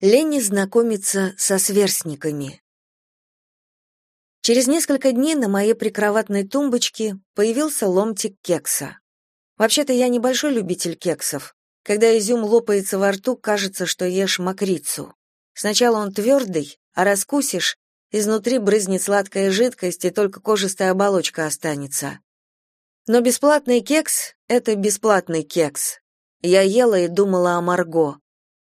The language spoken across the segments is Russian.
Ленни знакомится со сверстниками. Через несколько дней на моей прикроватной тумбочке появился ломтик кекса. Вообще-то я небольшой любитель кексов. Когда изюм лопается во рту, кажется, что ешь мокрицу. Сначала он твердый, а раскусишь, изнутри брызнет сладкая жидкость, и только кожистая оболочка останется. Но бесплатный кекс — это бесплатный кекс. Я ела и думала о Марго.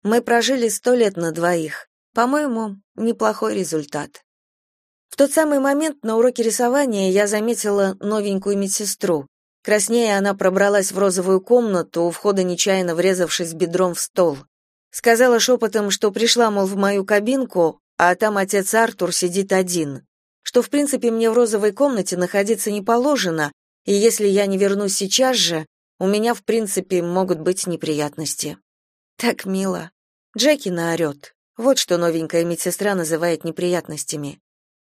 Мы прожили сто лет на двоих. По-моему, неплохой результат. В тот самый момент на уроке рисования я заметила новенькую медсестру. Краснее она пробралась в розовую комнату, у входа нечаянно врезавшись бедром в стол. Сказала шепотом, что пришла, мол, в мою кабинку, а там отец Артур сидит один. Что, в принципе, мне в розовой комнате находиться не положено, и если я не вернусь сейчас же, у меня, в принципе, могут быть неприятности. Так мило. Джеки наорет. Вот что новенькая медсестра называет неприятностями.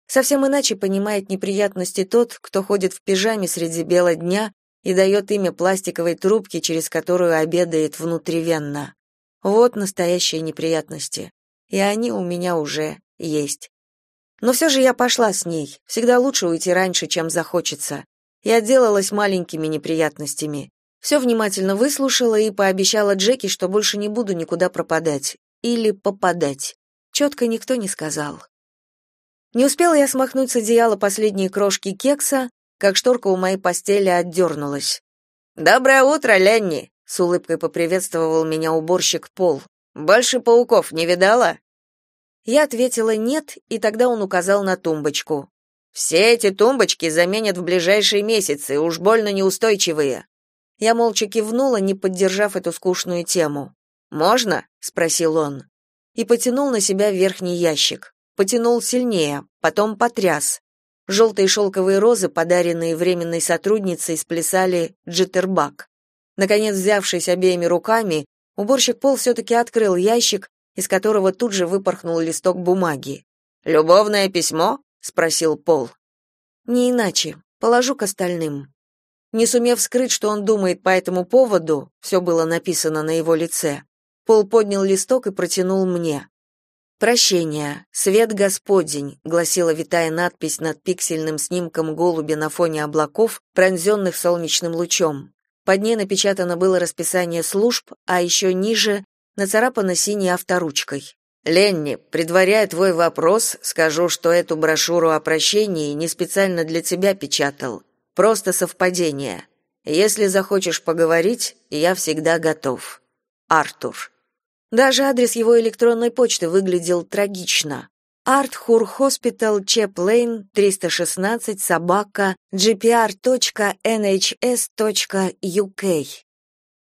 Совсем иначе понимает неприятности тот, кто ходит в пижаме среди бела дня и дает имя пластиковой трубке, через которую обедает внутривенно. Вот настоящие неприятности. И они у меня уже есть. Но все же я пошла с ней. Всегда лучше уйти раньше, чем захочется. И отделалась маленькими неприятностями. Все внимательно выслушала и пообещала Джеки, что больше не буду никуда пропадать. Или попадать. Четко никто не сказал. Не успела я смахнуть с одеяла последние крошки кекса, как шторка у моей постели отдернулась. «Доброе утро, Ленни!» — с улыбкой поприветствовал меня уборщик Пол. «Больше пауков не видала?» Я ответила «нет», и тогда он указал на тумбочку. «Все эти тумбочки заменят в ближайшие месяцы, уж больно неустойчивые». Я молча кивнула, не поддержав эту скучную тему. «Можно?» — спросил он. И потянул на себя верхний ящик. Потянул сильнее, потом потряс. Желтые шелковые розы, подаренные временной сотрудницей, сплясали джиттербак. Наконец, взявшись обеими руками, уборщик Пол все-таки открыл ящик, из которого тут же выпорхнул листок бумаги. «Любовное письмо?» — спросил Пол. «Не иначе. Положу к остальным». Не сумев скрыть, что он думает по этому поводу, все было написано на его лице, Пол поднял листок и протянул мне. «Прощение. Свет Господень», — гласила витая надпись над пиксельным снимком голубя на фоне облаков, пронзенных солнечным лучом. Под ней напечатано было расписание служб, а еще ниже нацарапано синей авторучкой. «Ленни, предваряя твой вопрос, скажу, что эту брошюру о прощении не специально для тебя печатал. Просто совпадение. Если захочешь поговорить, я всегда готов. Артур». Даже адрес его электронной почты выглядел трагично. Arthur Hospital Chaplain 316 собака gpr.nhs.uk.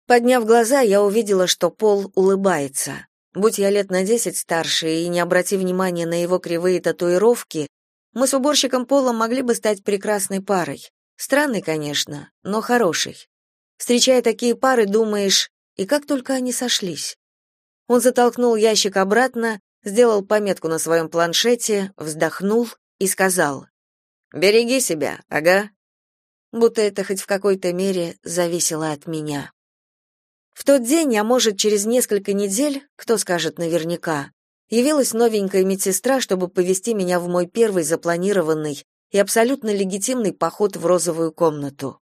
Подняв глаза, я увидела, что Пол улыбается. Будь я лет на десять старше и не обрати внимания на его кривые татуировки, мы с уборщиком Полом могли бы стать прекрасной парой. Странной, конечно, но хорошей. Встречая такие пары, думаешь, и как только они сошлись. Он затолкнул ящик обратно, сделал пометку на своем планшете, вздохнул и сказал: "Береги себя, ага". Будто это хоть в какой-то мере зависело от меня. В тот день, а может, через несколько недель, кто скажет наверняка, явилась новенькая медсестра, чтобы повести меня в мой первый запланированный и абсолютно легитимный поход в розовую комнату.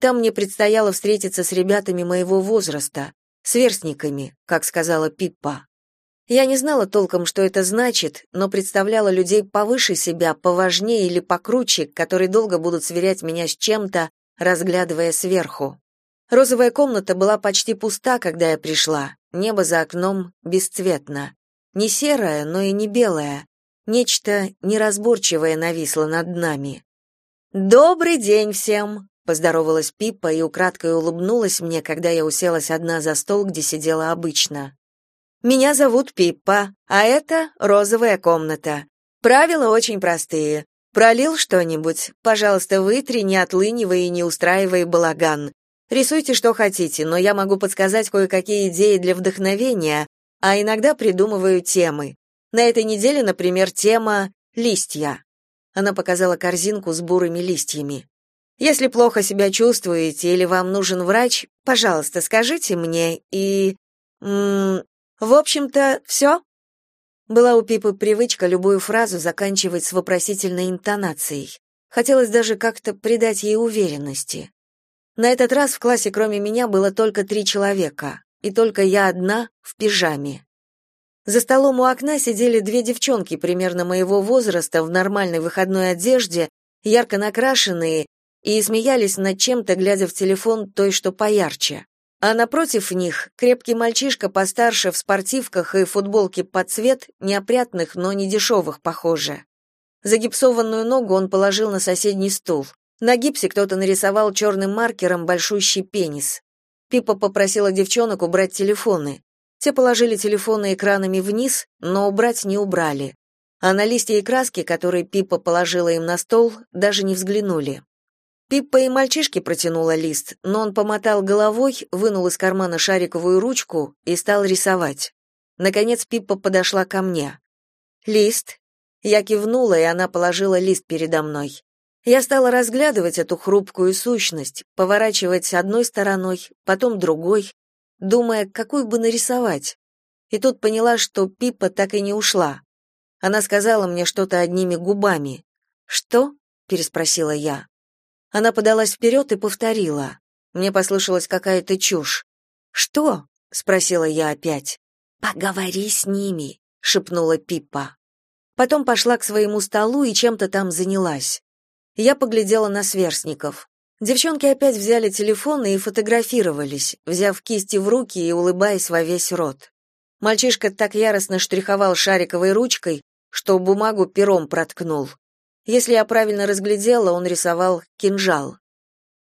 Там мне предстояло встретиться с ребятами моего возраста, сверстниками, как сказала Пиппа. Я не знала толком, что это значит, но представляла людей повыше себя, поважнее или покруче, которые долго будут сверять меня с чем-то, разглядывая сверху. Розовая комната была почти пуста, когда я пришла. Небо за окном бесцветно. Не серое, но и не белое. Нечто неразборчивое нависло над нами. «Добрый день всем!» Поздоровалась Пиппа и украдкой улыбнулась мне, когда я уселась одна за стол, где сидела обычно. Меня зовут Пиппа, а это розовая комната. Правила очень простые. Пролил что-нибудь? Пожалуйста, вытри, не отлынивай и не устраивай балаган. Рисуйте что хотите, но я могу подсказать кое-какие идеи для вдохновения, а иногда придумываю темы. На этой неделе, например, тема листья. Она показала корзинку с бурыми листьями. Если плохо себя чувствуете или вам нужен врач, пожалуйста, скажите мне и... М в общем-то, все. Была у Пипы привычка любую фразу заканчивать с вопросительной интонацией. Хотелось даже как-то придать ей уверенности. На этот раз в классе кроме меня было только три человека, и только я одна в пижаме. За столом у окна сидели две девчонки примерно моего возраста в нормальной выходной одежде, ярко накрашенные, и смеялись над чем-то, глядя в телефон той, что поярче. А напротив них крепкий мальчишка постарше в спортивках и футболке под цвет, неопрятных, но не дешевых, похоже. Загипсованную ногу он положил на соседний стул. На гипсе кто-то нарисовал черным маркером большущий пенис. Пипа попросила девчонок убрать телефоны. Те положили телефоны экранами вниз, но убрать не убрали. А на листья и краски, которые Пипа положила им на стол, даже не взглянули. Пиппа и мальчишке протянула лист, но он помотал головой, вынул из кармана шариковую ручку и стал рисовать. Наконец Пиппа подошла ко мне. «Лист?» Я кивнула, и она положила лист передо мной. Я стала разглядывать эту хрупкую сущность, поворачивать одной стороной, потом другой, думая, какую бы нарисовать. И тут поняла, что Пиппа так и не ушла. Она сказала мне что-то одними губами. «Что?» — переспросила я. Она подалась вперед и повторила. Мне послышалась какая-то чушь. «Что?» — спросила я опять. «Поговори с ними», — шепнула Пиппа. Потом пошла к своему столу и чем-то там занялась. Я поглядела на сверстников. Девчонки опять взяли телефоны и фотографировались, взяв кисти в руки и улыбаясь во весь рот. Мальчишка так яростно штриховал шариковой ручкой, что бумагу пером проткнул. Если я правильно разглядела, он рисовал кинжал.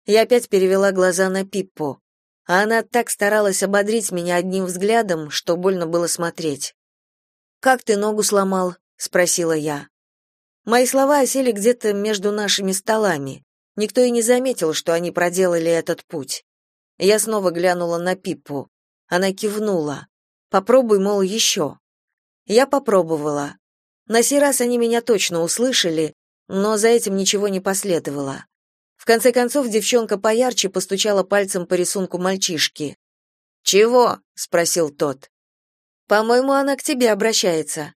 Я опять перевела глаза на Пиппу, а она так старалась ободрить меня одним взглядом, что больно было смотреть. «Как ты ногу сломал?» — спросила я. Мои слова осели где-то между нашими столами. Никто и не заметил, что они проделали этот путь. Я снова глянула на Пиппу. Она кивнула. «Попробуй, мол, еще». Я попробовала. На сей раз они меня точно услышали, но за этим ничего не последовало. В конце концов девчонка поярче постучала пальцем по рисунку мальчишки. «Чего?» — спросил тот. «По-моему, она к тебе обращается».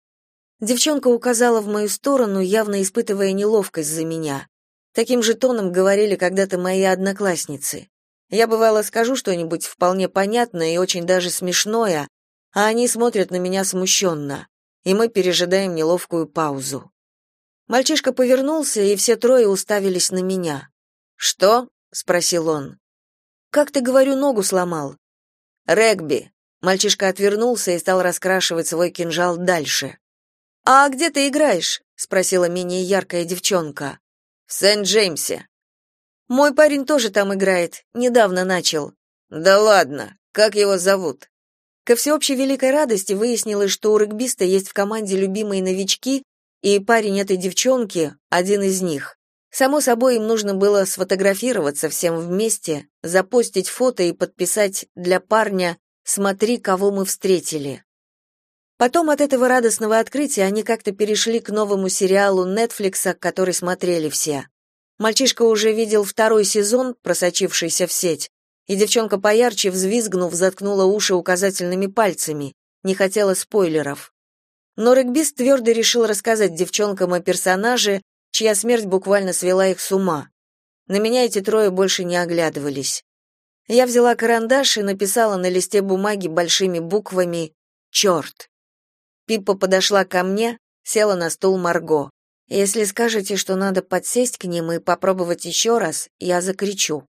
Девчонка указала в мою сторону, явно испытывая неловкость за меня. Таким же тоном говорили когда-то мои одноклассницы. Я бывало скажу что-нибудь вполне понятное и очень даже смешное, а они смотрят на меня смущенно, и мы пережидаем неловкую паузу. Мальчишка повернулся, и все трое уставились на меня. «Что?» — спросил он. «Как ты, говорю, ногу сломал?» «Регби». Мальчишка отвернулся и стал раскрашивать свой кинжал дальше. «А где ты играешь?» — спросила менее яркая девчонка. «В Сент-Джеймсе». «Мой парень тоже там играет, недавно начал». «Да ладно, как его зовут?» Ко всеобщей великой радости выяснилось, что у регбиста есть в команде любимые новички, и парень этой девчонки — один из них. Само собой, им нужно было сфотографироваться всем вместе, запостить фото и подписать для парня «Смотри, кого мы встретили». Потом от этого радостного открытия они как-то перешли к новому сериалу Netflix, который смотрели все. Мальчишка уже видел второй сезон, просочившийся в сеть, и девчонка поярче, взвизгнув, заткнула уши указательными пальцами, не хотела спойлеров. Но регбист твердо решил рассказать девчонкам о персонаже, чья смерть буквально свела их с ума. На меня эти трое больше не оглядывались. Я взяла карандаш и написала на листе бумаги большими буквами «Черт». Пиппа подошла ко мне, села на стул Марго. «Если скажете, что надо подсесть к ним и попробовать еще раз, я закричу».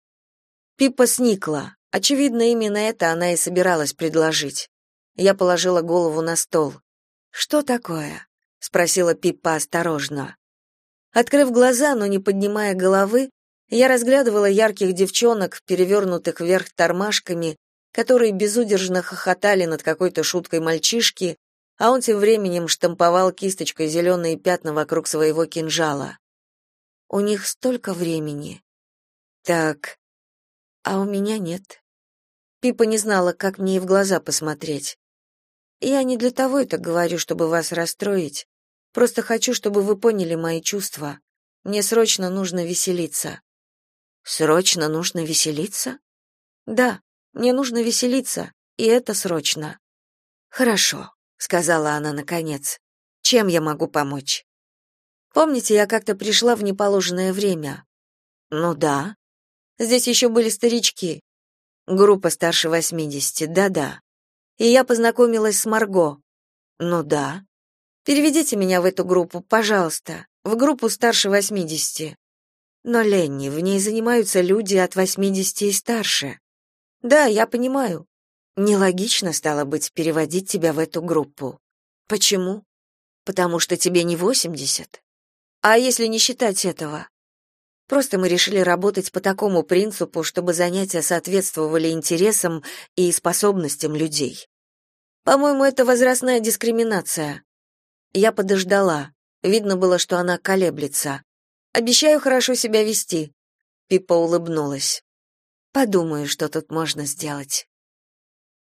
Пиппа сникла. Очевидно, именно это она и собиралась предложить. Я положила голову на стол. Что такое? спросила Пиппа осторожно. Открыв глаза, но не поднимая головы, я разглядывала ярких девчонок, перевернутых вверх тормашками, которые безудержно хохотали над какой-то шуткой мальчишки, а он тем временем штамповал кисточкой зеленые пятна вокруг своего кинжала. У них столько времени. Так, а у меня нет. Пипа не знала, как мне и в глаза посмотреть. Я не для того это говорю, чтобы вас расстроить. Просто хочу, чтобы вы поняли мои чувства. Мне срочно нужно веселиться. Срочно нужно веселиться? Да, мне нужно веселиться, и это срочно. Хорошо, сказала она наконец. Чем я могу помочь? Помните, я как-то пришла в неположенное время? Ну да. Здесь еще были старички. Группа старше 80, да-да. И я познакомилась с Марго. Ну да. Переведите меня в эту группу, пожалуйста, в группу старше 80. Но, Ленни, в ней занимаются люди от 80 и старше. Да, я понимаю. Нелогично стало быть переводить тебя в эту группу. Почему? Потому что тебе не 80. А если не считать этого? Просто мы решили работать по такому принципу, чтобы занятия соответствовали интересам и способностям людей. По-моему, это возрастная дискриминация. Я подождала. Видно было, что она колеблется. Обещаю хорошо себя вести. Пипа улыбнулась. Подумаю, что тут можно сделать.